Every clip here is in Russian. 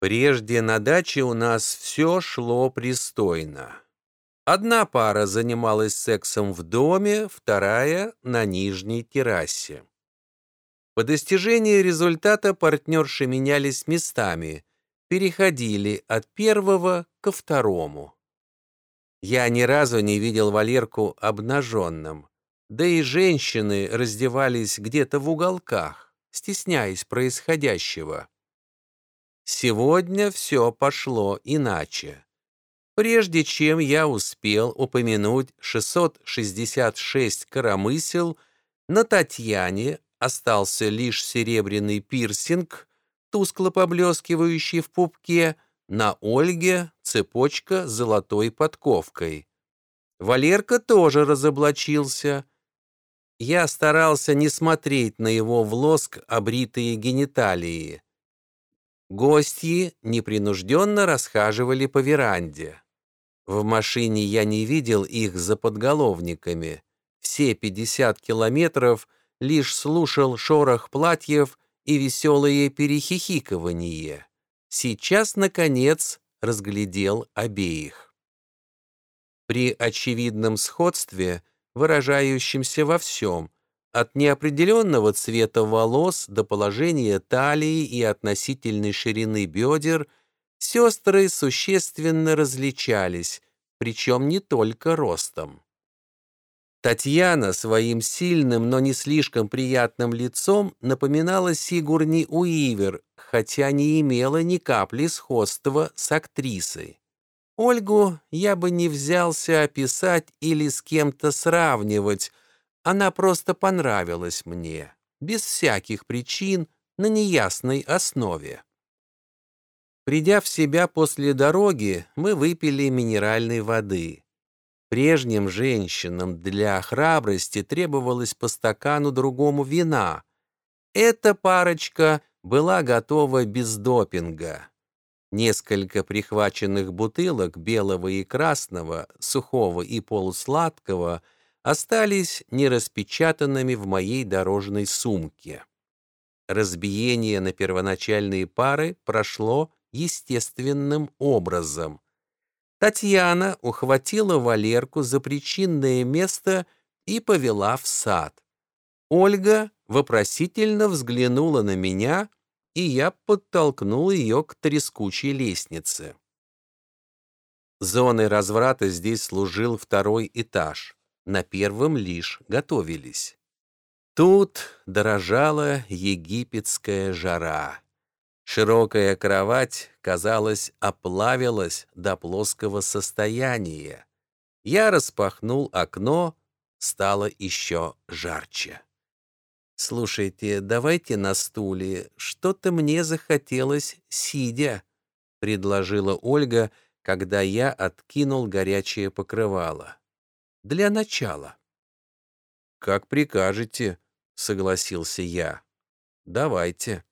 Прежде на даче у нас все шло пристойно. Одна пара занималась сексом в доме, вторая — на нижней террасе. По достижении результата партнерши менялись местами, переходили от первого ко второму. Я ни разу не видел Валерку обнаженным, да и женщины раздевались где-то в уголках, стесняясь происходящего. Сегодня все пошло иначе. Прежде чем я успел упомянуть 666 коромысел, на Татьяне остался лишь серебряный пирсинг, тускло поблескивающий в пупке, на Ольге цепочка с золотой подковкой. Валерка тоже разоблачился. Я старался не смотреть на его в лоск обритые гениталии. Гости непринужденно расхаживали по веранде. В машине я не видел их за подголовниками. Все 50 километров лишь слушал шорох платьев и веселое перехихикывание. Сейчас, наконец, разглядел обеих. При очевидном сходстве, выражающемся во всем, от неопределенного цвета волос до положения талии и относительной ширины бедер, сестры существенно различались, причем не только ростом. Татьяна своим сильным, но не слишком приятным лицом напоминала Сигурни Уивер, хотя не имела ни капли сходства с актрисой. Ольгу я бы не взялся описать или с кем-то сравнивать, она просто понравилась мне, без всяких причин, на неясной основе. Придя в себя после дороги, мы выпили минеральной воды. Прежним женщинам для храбрости требовалось по стакану другому вина. Эта парочка была готова без допинга. Несколько прихваченных бутылок белого и красного, сухого и полусладкого – остались нераспечатанными в моей дорожной сумке. Разбиение на первоначальные пары прошло естественным образом. Татьяна ухватила Валерку за причинное место и повела в сад. Ольга вопросительно взглянула на меня, и я подтолкнул ее к трескучей лестнице. Зоной разврата здесь служил второй этаж на первом лишь готовились. Тут дорожала египетская жара. Широкая кровать, казалось, оплавилась до плоского состояния. Я распахнул окно, стало еще жарче. «Слушайте, давайте на стуле, что-то мне захотелось сидя», — предложила Ольга, когда я откинул горячее покрывало для начала. «Как прикажете», — согласился я. «Давайте».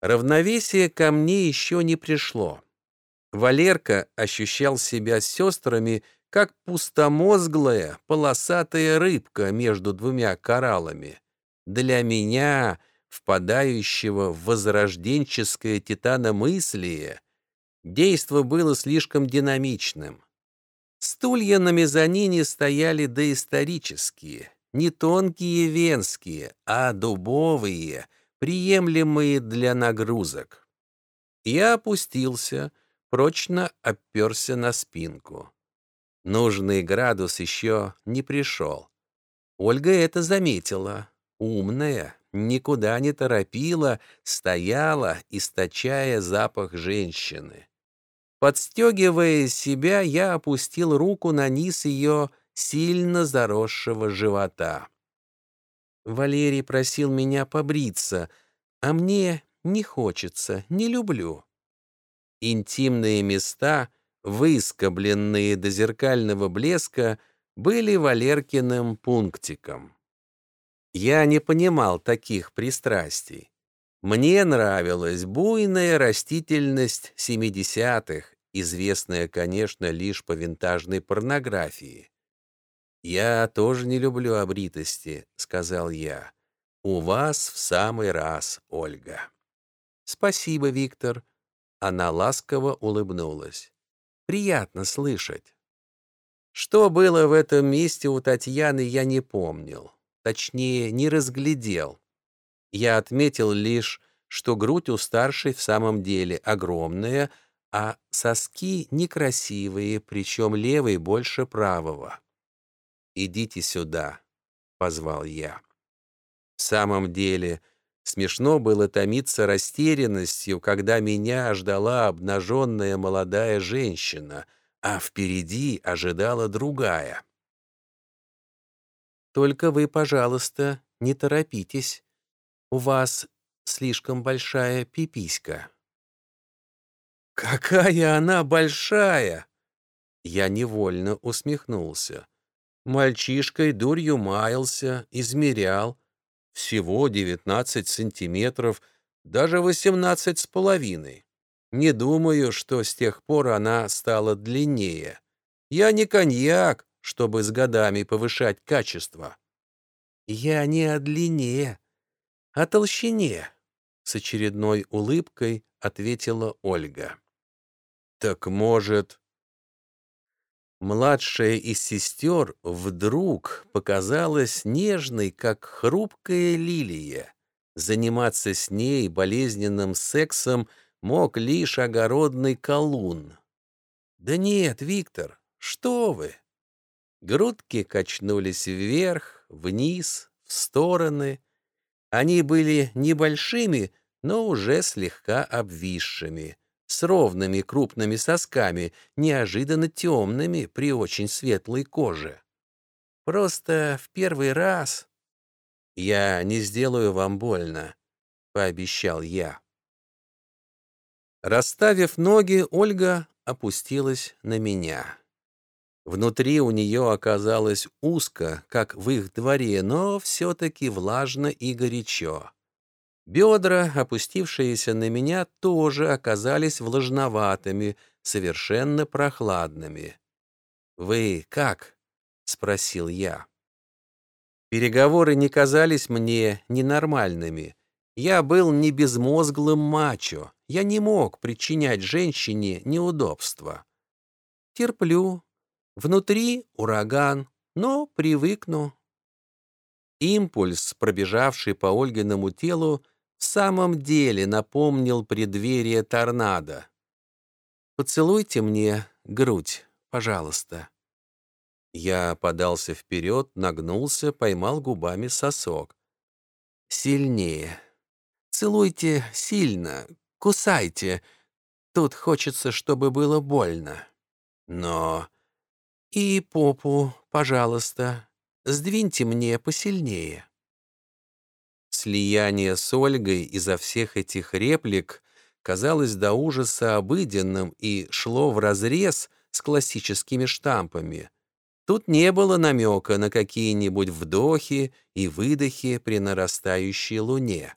Равновесие ко мне еще не пришло. Валерка ощущал себя с сестрами, как пустомозглая, полосатая рыбка между двумя кораллами. Для меня, впадающего в возрожденческое титаномыслие, действо было слишком динамичным. Стулья на мезонине стояли доисторические, не тонкие венские, а дубовые, приемлемые для нагрузок. Я опустился, прочно оперся на спинку. Нужный градус еще не пришел. Ольга это заметила. Умная, никуда не торопила, стояла, источая запах женщины. Подстегивая себя, я опустил руку на низ ее сильно заросшего живота. Валерий просил меня побриться, а мне не хочется, не люблю. Интимные места, выскобленные до зеркального блеска, были Валеркиным пунктиком. Я не понимал таких пристрастий. Мне нравилась буйная растительность семидесятых, известная, конечно, лишь по винтажной порнографии. «Я тоже не люблю обритости», — сказал я. «У вас в самый раз, Ольга». «Спасибо, Виктор. Она ласково улыбнулась. «Приятно слышать». Что было в этом месте у Татьяны, я не помнил. Точнее, не разглядел. Я отметил лишь, что грудь у старшей в самом деле огромная, а соски некрасивые, причем левый больше правого. «Идите сюда», — позвал я. В самом деле, смешно было томиться растерянностью, когда меня ждала обнаженная молодая женщина, а впереди ожидала другая. «Только вы, пожалуйста, не торопитесь. У вас слишком большая пиписька». «Какая она большая!» Я невольно усмехнулся. Мальчишкой дурью маялся, измерял. Всего 19 сантиметров, даже 18 с половиной. Не думаю, что с тех пор она стала длиннее. Я не коньяк, чтобы с годами повышать качество. Я не о длине, о толщине, с очередной улыбкой ответила Ольга. Так может... Младшая из сестер вдруг показалась нежной, как хрупкая лилия. Заниматься с ней болезненным сексом мог лишь огородный колун. «Да нет, Виктор, что вы!» Грудки качнулись вверх, вниз, в стороны. Они были небольшими, но уже слегка обвисшими, с ровными крупными сосками, неожиданно темными при очень светлой коже. Просто в первый раз... «Я не сделаю вам больно», — пообещал я. Расставив ноги, Ольга опустилась на меня. Внутри у нее оказалось узко, как в их дворе, но все-таки влажно и горячо. Бедра, опустившиеся на меня, тоже оказались влажноватыми, совершенно прохладными. «Вы как?» — спросил я. Переговоры не казались мне ненормальными. Я был не безмозглым мачо. Я не мог причинять женщине неудобства. Терплю, Внутри ураган, но привыкну. Импульс, пробежавший по Ольгиному телу, в самом деле напомнил преддверие торнадо. «Поцелуйте мне грудь, пожалуйста». Я подался вперед, нагнулся, поймал губами сосок. «Сильнее. Целуйте сильно, кусайте. Тут хочется, чтобы было больно. Но и попу, пожалуйста, сдвиньте мне посильнее. Слияние с Ольгой из-за всех этих реплик казалось до ужаса обыденным и шло вразрез с классическими штампами. Тут не было намека на какие-нибудь вдохи и выдохи при нарастающей луне.